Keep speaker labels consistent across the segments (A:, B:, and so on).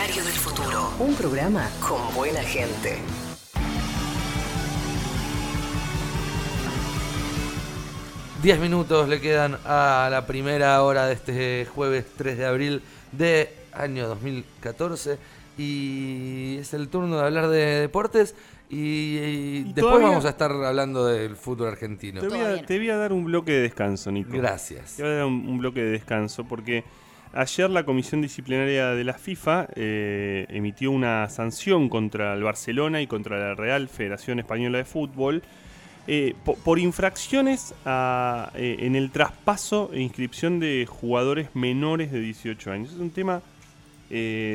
A: Diario del Futuro. Un programa con buena gente.
B: Diez minutos le quedan a la primera hora de este jueves 3 de abril de año 2014 y es el turno de hablar de deportes y, y después
C: todavía-
B: vamos a estar hablando del fútbol argentino.
C: Te voy, a, te voy a dar un bloque de descanso, Nico.
B: Gracias.
C: Te voy a dar un, un bloque de descanso porque ayer la Comisión Disciplinaria de la FIFA eh, emitió una sanción contra el Barcelona y contra la Real Federación Española de Fútbol eh, po- por, infracciones a, eh, en el traspaso e inscripción de jugadores menores de 18 años. Es un tema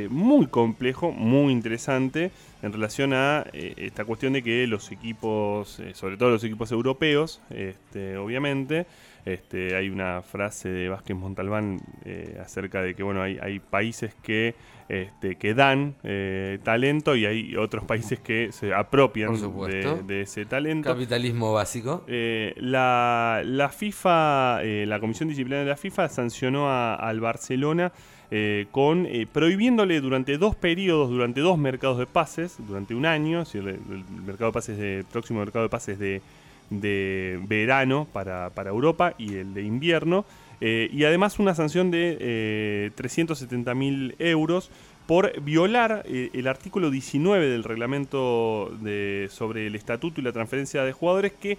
C: muy complejo, muy interesante en relación a esta cuestión de que los equipos, sobre todo los equipos europeos, este, obviamente, este, hay una frase de Vázquez Montalbán eh, acerca de que bueno hay, hay países que, este, que dan eh, talento y hay otros países que se apropian de, de ese talento.
B: Capitalismo básico.
C: Eh, la, la FIFA, eh, la Comisión Disciplinaria de la FIFA sancionó a- al Barcelona eh, con eh, prohibiéndole durante dos periodos, durante dos mercados de pases, durante un año, es decir, el, el mercado de pases de, próximo mercado de pases de, de verano para, para Europa y el de invierno, eh, y además una sanción de eh, 370 mil euros por violar eh, el artículo 19 del reglamento de, sobre el estatuto y la transferencia de jugadores que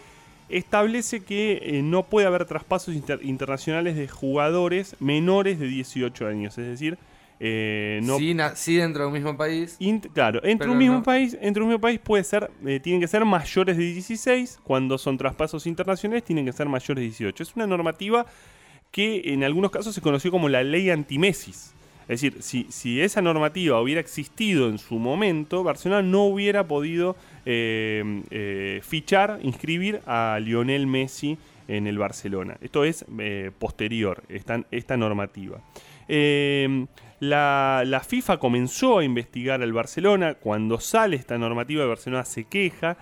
C: establece que eh, no puede haber traspasos inter- internacionales de jugadores menores de 18 años, es decir, eh, no
B: sí, sí dentro de un mismo país.
C: Int- claro, entre un mismo
B: no-
C: país, entre un mismo país puede ser, eh, tienen que ser mayores de 16, cuando son traspasos internacionales tienen que ser mayores de 18. Es una normativa que en algunos casos se conoció como la ley antimesis. Es decir, si, si esa normativa hubiera existido en su momento, Barcelona no hubiera podido eh, eh, fichar, inscribir a Lionel Messi en el Barcelona. Esto es posterior, esta, esta normativa. Eh, la, FIFA comenzó a investigar al Barcelona. Cuando sale esta normativa, el Barcelona se queja.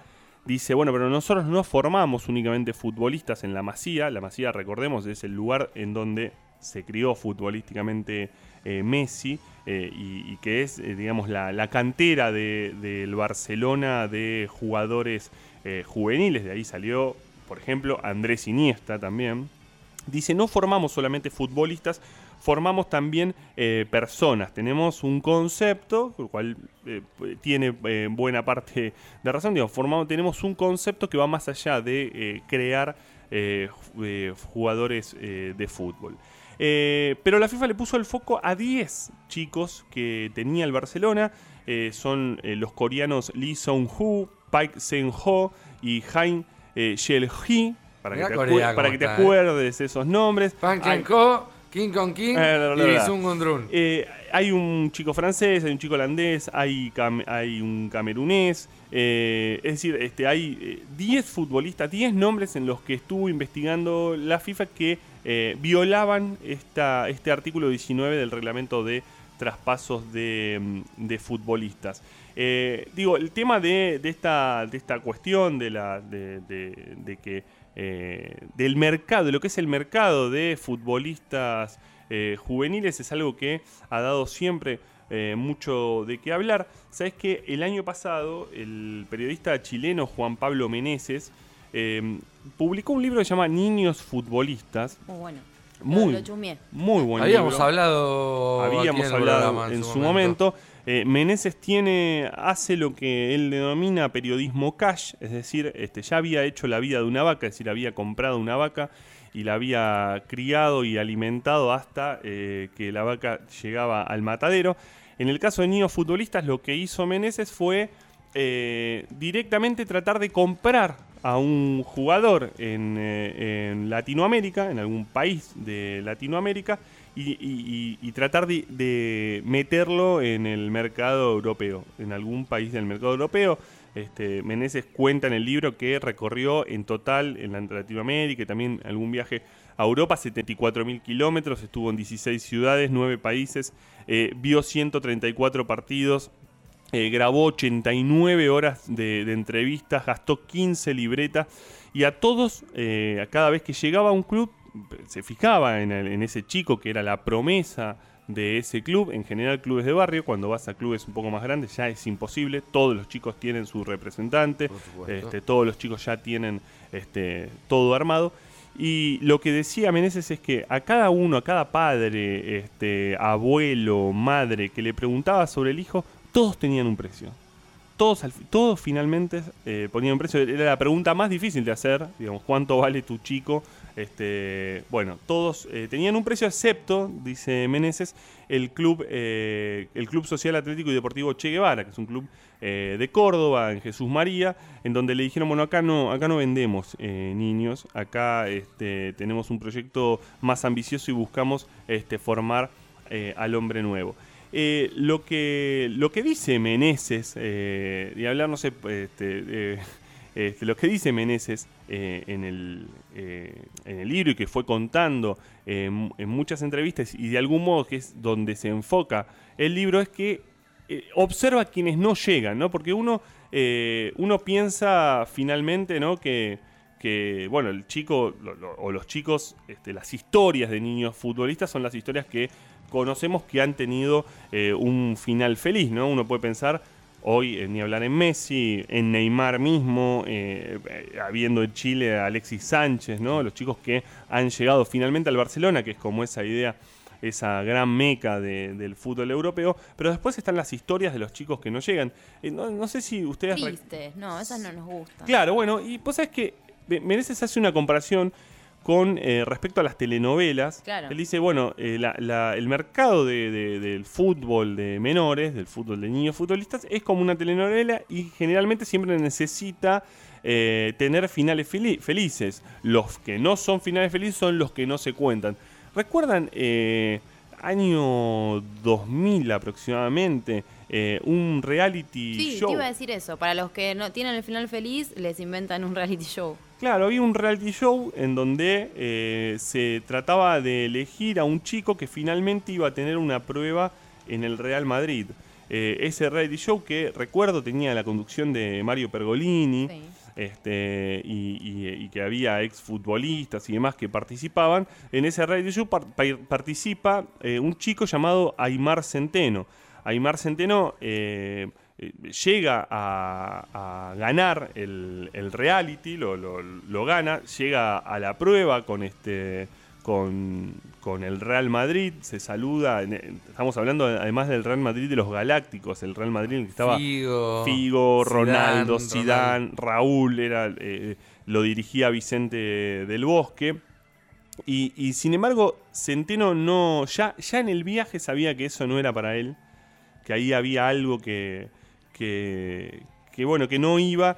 C: Dice, bueno, pero nosotros no formamos únicamente futbolistas en la Masía. La Masía, recordemos, es el lugar en donde se crió futbolísticamente eh, Messi eh, y, que es, eh, digamos, la, cantera de- del Barcelona de jugadores juveniles. De ahí salió, por ejemplo, Andrés Iniesta también. Dice, no formamos solamente futbolistas, formamos también eh, personas. Tenemos un concepto, el cual eh, tiene eh, buena parte de razón. Digamos, formamos, tenemos un concepto que va más allá de crear ju- jugadores de fútbol. Pero la FIFA le puso el foco a 10 chicos que tenía el Barcelona. Son los coreanos Lee Sung-hoo, Paik Sen-ho y Han eh, Shel-hee. Para, que te
B: Corea
C: acue- para
B: cómo
C: que te
B: está,
C: acuerdes esos nombres.
B: Pan
C: Hay-
B: King Kong King
C: Eh,
B: y
C: la.
B: Sun Gundrun.
C: Eh, hay un chico francés, hay un chico holandés, hay, cam- hay un camerunés. eh, es decir, este, hay eh, 10 futbolistas, 10 nombres en los que estuvo investigando la FIFA que eh, violaban esta, este artículo 19 del reglamento de traspasos de, mm, de futbolistas. Eh, digo, el tema de, de esta, de esta cuestión de, la, de- de que eh, del mercado, de lo que es el mercado de futbolistas eh, juveniles es algo que ha dado siempre eh, mucho de qué hablar. Sabes que el año pasado el periodista chileno Juan Pablo Meneses eh, publicó un libro que se llama Niños Futbolistas.
D: Muy bueno.
C: Muy,
D: Lo
C: muy buen
B: Habíamos
C: libro.
B: hablado.
C: Habíamos
B: en
C: hablado en, su momento. Eh, Meneses tiene, hace lo que él denomina periodismo cash, es decir, este, ya había hecho la vida de una vaca, es decir, había comprado una vaca y la había criado y alimentado hasta eh, que la vaca llegaba al matadero. En el caso de niños futbolistas, lo que hizo Meneses fue eh, directamente tratar de comprar a un jugador en, eh, en Latinoamérica, en algún país de Latinoamérica, y, tratar de, meterlo en el mercado europeo, en algún país del mercado europeo. Este, Meneses cuenta en el libro que recorrió en total en la- Latinoamérica y también algún viaje a Europa, 74.000 kilómetros, estuvo en 16 ciudades, 9 países, eh, vio 134 partidos, eh, grabó 89 horas de, de entrevistas, gastó 15 libretas y a todos, eh, a cada vez que llegaba a un club, se fijaba en, el- en ese chico que era la promesa de ese club. En general, clubes de barrio, cuando vas a clubes un poco más grandes, ya es imposible. Todos los chicos tienen su representante, este, todos los chicos ya tienen este, todo armado. Y lo que decía Meneses es que a cada uno, a cada padre, este, abuelo, madre que le preguntaba sobre el hijo, todos tenían un precio. Todos, todos finalmente eh, ponían un precio. Era la pregunta más difícil de hacer, digamos, ¿cuánto vale tu chico? Este, bueno, todos eh, tenían un precio, excepto, dice Meneses, el club, eh, el club Social Atlético y Deportivo Che Guevara, que es un club eh, de Córdoba, en Jesús María, en donde le dijeron, bueno, acá no, acá no vendemos niños, acá este, tenemos un proyecto más ambicioso y buscamos este, formar al hombre nuevo. Lo, que, lo que dice Meneses, y hablar, no sé, este, este, lo que dice Meneses eh, en, el, eh, en, el, libro y que fue contando en muchas entrevistas y de algún modo que es donde se enfoca el libro es que eh, observa a quienes no llegan, ¿no? Porque uno, uno piensa finalmente, ¿no? Que, que bueno, el chico o los chicos, este, las historias de niños futbolistas son las historias que conocemos que han tenido un final feliz, ¿no? Uno puede pensar Hoy eh, ni hablar en Messi, en Neymar mismo, eh, eh, habiendo en Chile a Alexis Sánchez, ¿no? Los chicos que han llegado finalmente al Barcelona, que es como esa idea, esa gran meca del fútbol europeo. Pero después están las historias de los chicos que no llegan. no, sé si ustedes.
D: Tristes, no, esas no nos gustan.
C: Claro, bueno, y pues es que mereces hace una comparación con eh, respecto a las telenovelas. Él dice, bueno, eh, el mercado del fútbol de menores, del fútbol de niños futbolistas, es como una telenovela y generalmente siempre necesita eh, tener finales felices. Los que no son finales felices son los que no se cuentan. ¿Recuerdan año 2000 aproximadamente? Un reality show.
D: Sí, iba a decir eso. Para los que no tienen el final feliz, les inventan un reality show.
C: Claro, había un reality show en donde eh, se trataba de elegir a un chico que finalmente iba a tener una prueba en el Real Madrid. Eh, ese reality show que recuerdo tenía la conducción de Mario Pergolini este, y, que había exfutbolistas y demás que participaban. En ese reality show participa eh, un chico llamado Aymar Centeno. Aymar Centeno eh, llega a, ganar el, reality, lo, gana, llega a la prueba con este con, el Real Madrid, se saluda, estamos hablando además del Real Madrid de los Galácticos, el Real Madrid en el que estaba Figo, Ronaldo, Zidane, Raúl, era, eh, lo dirigía Vicente del Bosque. Y, sin embargo, Centeno no, ya, ya en el viaje sabía que eso no era para él, que ahí había algo que, que, bueno, que no iba.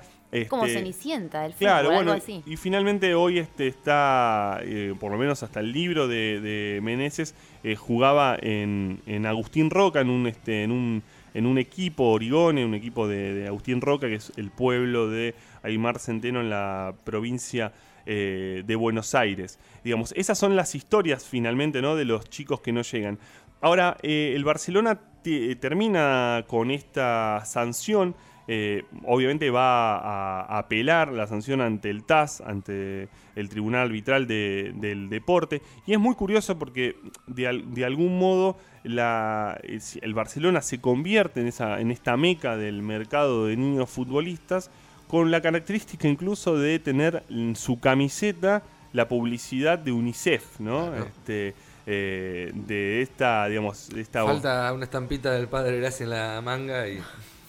D: Como
C: este,
D: Cenicienta del
C: claro, bueno, así. Y finalmente hoy este está, eh, por lo menos hasta el libro de, de Meneses, eh, jugaba en, en, Agustín Roca, en un, este, en un, en un equipo Origone, un equipo de, Agustín Roca, que es el pueblo de Aymar Centeno en la provincia eh, de Buenos Aires. Digamos, esas son las historias finalmente ¿no? de los chicos que no llegan. Ahora, el Barcelona eh, termina con esta sanción. Eh, obviamente va a, apelar la sanción ante el TAS, ante el Tribunal Arbitral del Deporte. Y es muy curioso porque de, algún modo el Barcelona se convierte en, esa, en esta meca del mercado de niños futbolistas con la característica incluso de tener en su camiseta la publicidad de UNICEF, ¿no? Este, eh, de esta, digamos, esta...
B: Falta una estampita del padre Gracia en la manga y...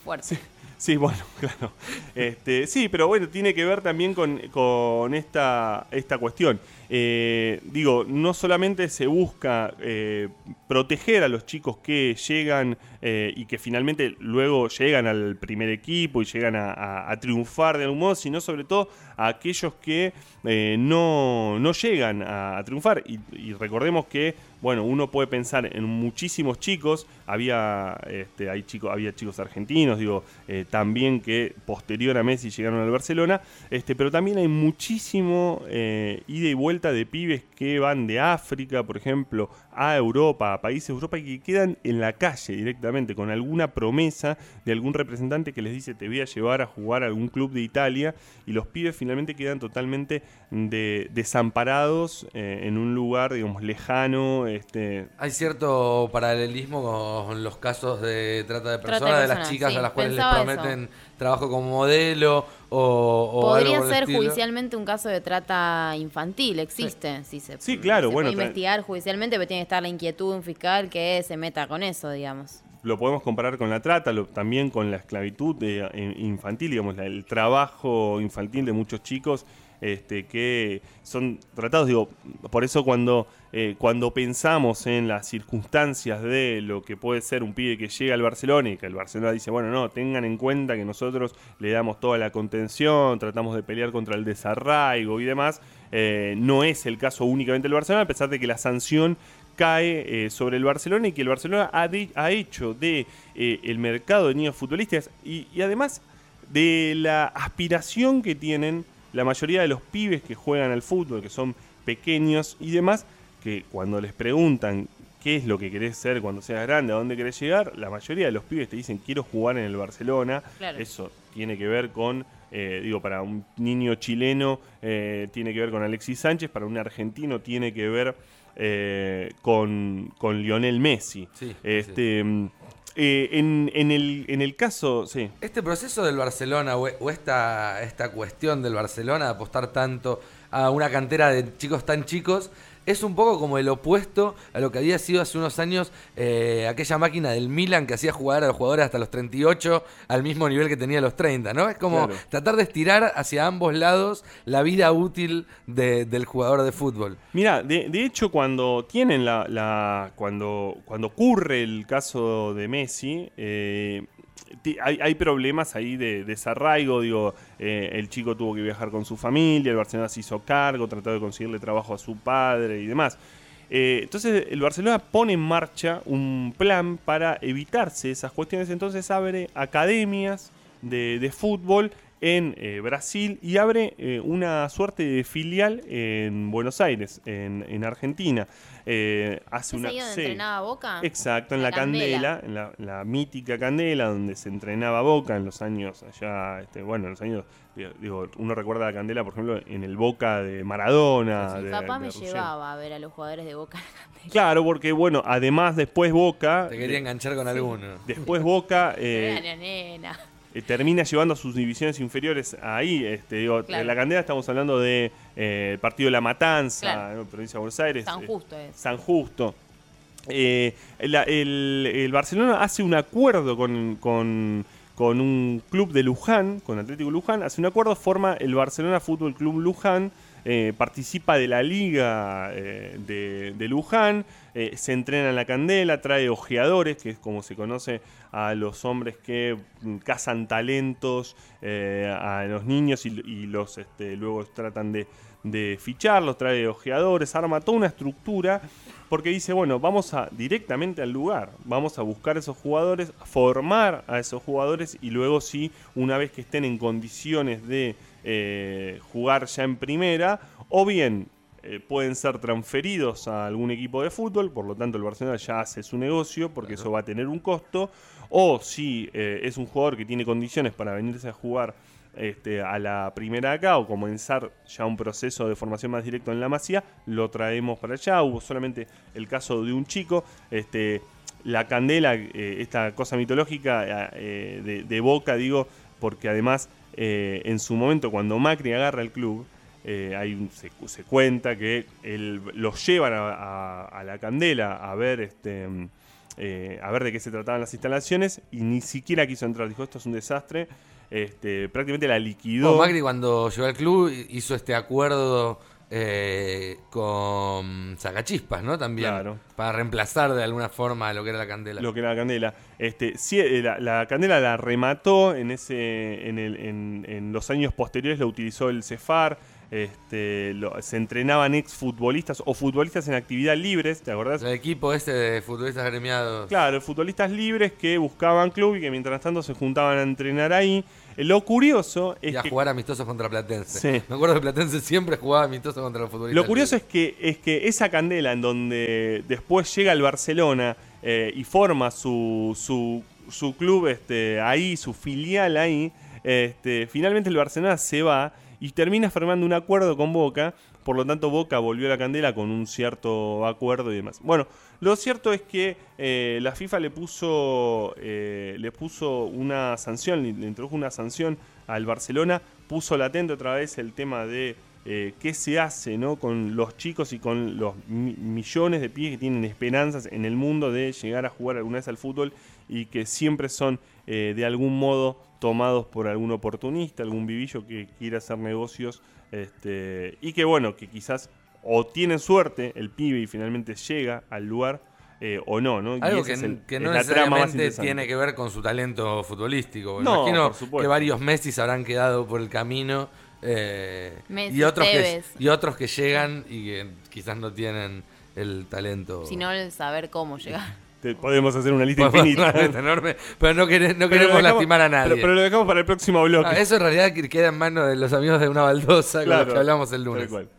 D: Fuerte.
C: Sí, bueno, claro. Este, sí, pero bueno, tiene que ver también con, con esta, esta cuestión. Eh, digo, no solamente se busca eh, proteger a los chicos que llegan eh, y que finalmente luego llegan al primer equipo y llegan a, triunfar de algún modo, sino sobre todo a aquellos que no, no, llegan a, triunfar. Y, recordemos que, bueno, uno puede pensar en muchísimos chicos, había, este, hay chicos, había chicos argentinos, digo, también que posterior a Messi llegaron al Barcelona, este, pero también hay muchísimo ida y vuelta de pibes que van de África, por ejemplo, a Europa, a países de Europa y que quedan en la calle directamente con alguna promesa de algún representante que les dice te voy a llevar a jugar a algún club de Italia y los pibes finalmente quedan totalmente desamparados eh, en un lugar, digamos, lejano, Este,
B: Hay cierto paralelismo con los casos de trata de
D: Trata de
B: personas, de, las chicas
D: sí,
B: a las cuales les prometen trabajo como modelo o, o
D: Podría
B: algo
D: ser judicialmente un caso de trata infantil, existe. Sí, se,
C: Sí, claro,
D: se
C: bueno,
D: puede investigar judicialmente, pero tiene que estar la inquietud de un fiscal que se meta con eso, digamos.
C: lo podemos comparar con la trata, lo- también con la esclavitud de- eh, infantil, digamos, la- el trabajo infantil de muchos chicos este, que son tratados, digo, por eso cuando, eh, cuando pensamos en las circunstancias de lo que puede ser un pibe que llega al Barcelona y que el Barcelona dice, bueno, no, tengan en cuenta que nosotros le damos toda la contención, tratamos de pelear contra el desarraigo y demás, eh, no es el caso únicamente del Barcelona, a pesar de que la sanción cae eh, sobre el Barcelona y que el Barcelona ha, hecho de el mercado de niños futbolistas y además de la aspiración que tienen la mayoría de los pibes que juegan al fútbol, que son pequeños y demás, que cuando les preguntan qué es lo que querés ser cuando seas grande, a dónde querés llegar, la mayoría de los pibes te dicen quiero jugar en el Barcelona.
D: Claro.
C: Eso tiene que ver con, eh, digo, para un niño chileno eh, tiene que ver con Alexis Sánchez, para un argentino tiene que ver eh, con, con Lionel Messi.
B: Sí,
C: este, mm, eh, en, en el, en el caso, sí.
B: Este proceso del Barcelona o, o esta, esta cuestión del Barcelona de apostar tanto a una cantera de chicos tan chicos es un poco como el opuesto a lo que había sido hace unos años eh, aquella máquina del Milan que hacía jugar a los jugadores hasta los 38 al mismo nivel que tenía los 30, ¿no? Es como
C: Claro.
B: tratar de estirar hacia ambos lados la vida útil de- del jugador de fútbol.
C: Mira, de, de hecho, cuando tienen la, la- cuando, cuando ocurre el caso de Messi, eh, hay, problemas ahí de desarraigo. Digo, eh, el chico tuvo que viajar con su familia, el Barcelona se hizo cargo, trató de conseguirle trabajo a su padre y demás. Eh, entonces el Barcelona pone en marcha un plan para evitarse esas cuestiones. Entonces abre academias de, de fútbol en eh, Brasil y abre una suerte de filial en Buenos Aires, en, en Argentina. Eh, hace
D: ¿Es
C: una
D: ahí donde
C: sí.
D: entrenaba Boca?
C: Exacto, en la,
D: La
C: Candela,
D: Candela.
C: en la, la mítica Candela, donde se entrenaba Boca en los años allá, este, bueno, en los años, digo, uno recuerda la Candela, por ejemplo, en el Boca de Maradona.
D: Mi
C: de-
D: papá
C: de
D: me llevaba a ver a los jugadores de Boca.
C: Claro, porque bueno, además después Boca,
B: Te quería enganchar con alguno.
C: después Boca eh,
D: Nena, nena.
C: Eh, termina llevando a sus divisiones inferiores ahí. Este, digo,
D: Claro.
C: En la Candela estamos hablando de eh, partido de La Matanza,
D: Claro.
C: provincia de Buenos Aires.
D: San
C: eh,
D: Justo es.
C: San Justo. Eh, la- el, el Barcelona hace un acuerdo con, con- con un club de Luján, con Atlético Luján, hace un acuerdo, forma el Barcelona Fútbol Club Luján, eh, participa de la liga eh, de, Luján, eh, se entrena en la candela, trae ojeadores, que es como se conoce a los hombres que mm, cazan talentos a los niños y, los este, luego tratan de, de ficharlos, trae ojeadores, arma toda una estructura, porque dice, bueno, vamos a directamente al lugar, vamos a buscar esos jugadores, formar a esos jugadores y luego sí, una vez que estén en condiciones de eh, jugar ya en primera, o bien eh, pueden ser transferidos a algún equipo de fútbol, por lo tanto el Barcelona ya hace su negocio porque eso va a tener un costo, o si eh, es un jugador que tiene condiciones para venirse a jugar este, a la primera acá o comenzar ya un proceso de formación más directo en la Masía, lo traemos para allá. Hubo solamente el caso de un chico, este, la candela, eh, esta cosa mitológica eh, de, de Boca, digo, porque además eh, en su momento cuando Macri agarra el club, eh, hay se, cuenta que él, los llevan a, la candela a ver este eh, a ver de qué se trataban las instalaciones y ni siquiera quiso entrar. Dijo, esto es un desastre. Este, prácticamente la liquidó.
B: Macri cuando llegó al club hizo este acuerdo eh, con Sacachispas, ¿no? También.
C: Claro.
B: Para reemplazar de alguna forma lo que era la candela.
C: lo que era la candela. Este, sí, eh, la, la candela la remató en ese, en, el- en- en los años posteriores, lo utilizó el Cefar. Este, lo- se entrenaban ex futbolistas o futbolistas en actividad libres, ¿te acordás?
B: El equipo este de futbolistas gremiados.
C: Claro, futbolistas libres que buscaban club y que mientras tanto se juntaban a entrenar ahí. Lo curioso es
B: Y a
C: que
B: jugar amistosos contra Platense.
C: Sí.
B: Me acuerdo que Platense siempre jugaba amistosos contra los futbolistas.
C: Lo curioso es que, es que esa candela en donde después llega el Barcelona eh, y forma su, su, su club este, ahí, su filial ahí, este, finalmente el Barcelona se va y termina firmando un acuerdo con Boca por lo tanto Boca volvió a la candela con un cierto acuerdo y demás. Bueno, lo cierto es que eh, la FIFA le puso, eh, le puso una sanción, le, introdujo una sanción al Barcelona, puso latente otra vez el tema de eh, qué se hace ¿no? con los chicos y con los mi- millones de pibes que tienen esperanzas en el mundo de llegar a jugar alguna vez al fútbol y que siempre son eh, de algún modo tomados por algún oportunista, algún vivillo que quiera hacer negocios este, y que bueno, que quizás o tienen suerte el pibe y finalmente llega al lugar eh, o no, ¿no?
B: Algo que,
C: es el-
B: que
C: es
B: no necesariamente tiene que ver con su talento futbolístico. Me
C: No,
B: imagino
C: por supuesto.
B: que varios Messi se habrán quedado por el camino eh,
D: Messi,
B: y, otros que,
D: Tevez.
B: y otros que llegan y que quizás no tienen el talento.
D: Sino el saber cómo llegar.
C: Te- podemos hacer una lista
B: Podemos
C: infinita.
B: una lista enorme, pero no, quere- no
C: Pero
B: queremos
C: dejamos-
B: lastimar a nadie.
C: Pero, pero lo dejamos para el próximo bloque.
B: Ah, eso en realidad que queda en manos de los amigos de una baldosa con los
C: Claro,
B: que hablamos el
C: tal
B: lunes.
C: cual.